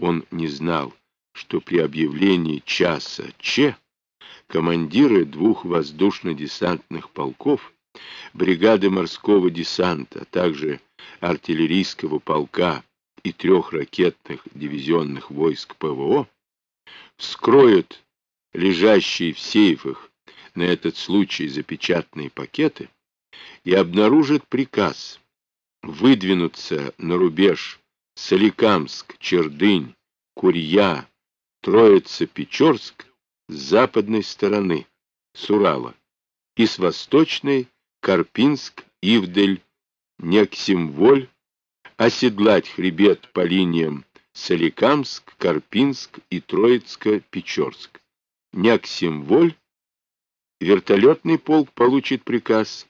он не знал, что при объявлении часа Че командиры двух воздушно-десантных полков, бригады морского десанта, а также артиллерийского полка и трех ракетных дивизионных войск ПВО вскроют лежащие в сейфах на этот случай запечатанные пакеты и обнаружат приказ выдвинуться на рубеж Соликамск, Чердынь, Курья, Троица-Печорск с западной стороны, с Урала, и с восточной Карпинск, Ивдель, Нексимволь, оседлать хребет по линиям Соликамск, Карпинск и Троицко-Печорск. Нексимволь, вертолетный полк получит приказ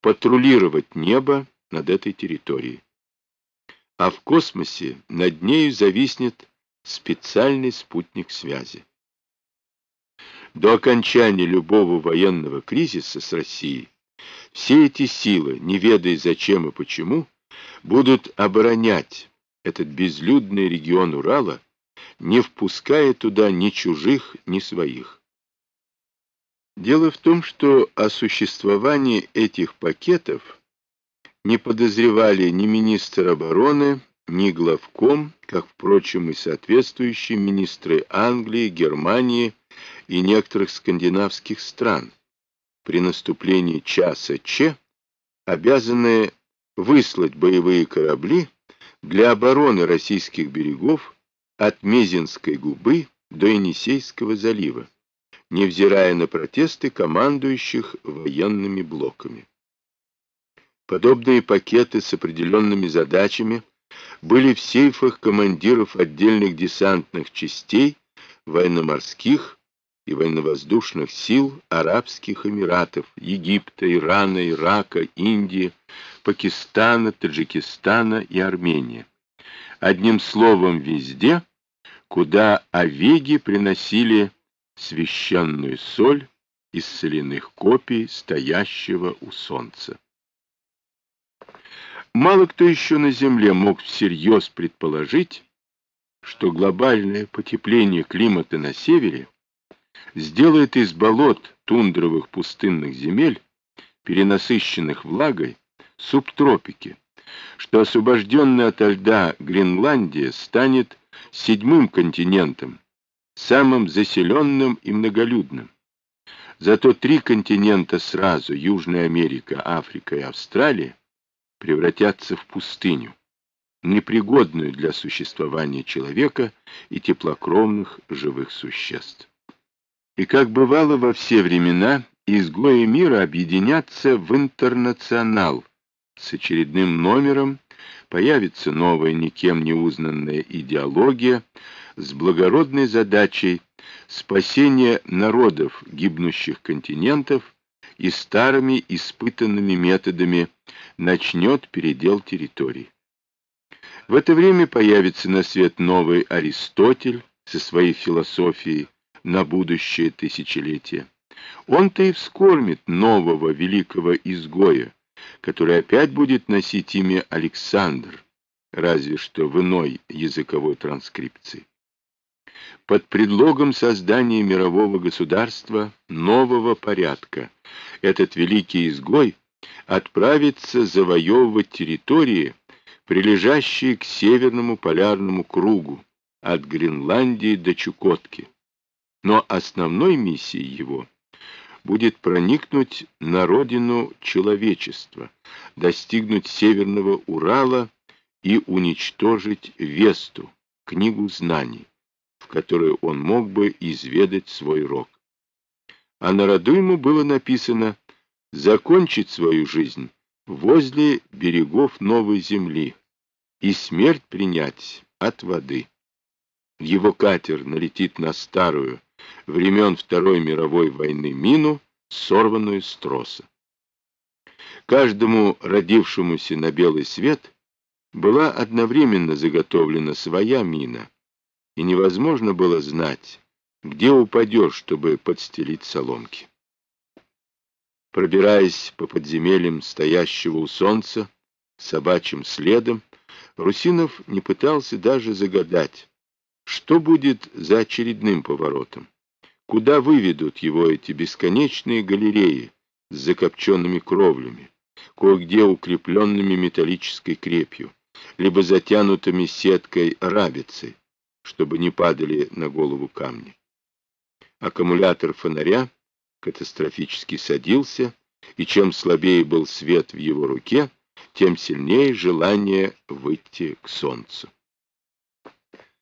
патрулировать небо над этой территорией. А в космосе над нею зависнет специальный спутник связи. До окончания любого военного кризиса с Россией все эти силы, не ведая зачем и почему, будут оборонять этот безлюдный регион Урала, не впуская туда ни чужих, ни своих. Дело в том, что о существовании этих пакетов не подозревали ни министр обороны, ни главком, как, впрочем, и соответствующие министры Англии, Германии и некоторых скандинавских стран, при наступлении часа Че обязаны выслать боевые корабли для обороны российских берегов от Мезенской губы до Енисейского залива, невзирая на протесты командующих военными блоками. Подобные пакеты с определенными задачами были в сейфах командиров отдельных десантных частей военно-морских и военно-воздушных сил Арабских Эмиратов, Египта, Ирана, Ирака, Индии, Пакистана, Таджикистана и Армении. Одним словом, везде, куда овеги приносили священную соль из соляных копий, стоящего у солнца. Мало кто еще на Земле мог всерьез предположить, что глобальное потепление климата на севере сделает из болот тундровых пустынных земель, перенасыщенных влагой, субтропики, что освобожденная ото льда Гренландия станет седьмым континентом, самым заселенным и многолюдным. Зато три континента сразу, Южная Америка, Африка и Австралия, превратятся в пустыню, непригодную для существования человека и теплокровных живых существ. И как бывало во все времена, изгои мира объединятся в интернационал. С очередным номером появится новая никем не узнанная идеология с благородной задачей спасения народов гибнущих континентов и старыми испытанными методами начнет передел территорий. В это время появится на свет новый Аристотель со своей философией, на будущее тысячелетие. Он-то и вскормит нового великого изгоя, который опять будет носить имя Александр, разве что в иной языковой транскрипции. Под предлогом создания мирового государства нового порядка этот великий изгой отправится завоевывать территории, прилежащие к северному полярному кругу, от Гренландии до Чукотки но основной миссией его будет проникнуть на родину человечества, достигнуть Северного Урала и уничтожить Весту, книгу знаний, в которой он мог бы изведать свой рок. А на роду ему было написано закончить свою жизнь возле берегов новой земли и смерть принять от воды. Его катер налетит на старую, времен Второй мировой войны мину, сорванную с троса. Каждому родившемуся на белый свет была одновременно заготовлена своя мина, и невозможно было знать, где упадешь, чтобы подстелить соломки. Пробираясь по подземельям стоящего у солнца собачьим следом, Русинов не пытался даже загадать, Что будет за очередным поворотом? Куда выведут его эти бесконечные галереи с закопченными кровлями, кое-где укрепленными металлической крепью, либо затянутыми сеткой рабицы, чтобы не падали на голову камни? Аккумулятор фонаря катастрофически садился, и чем слабее был свет в его руке, тем сильнее желание выйти к солнцу.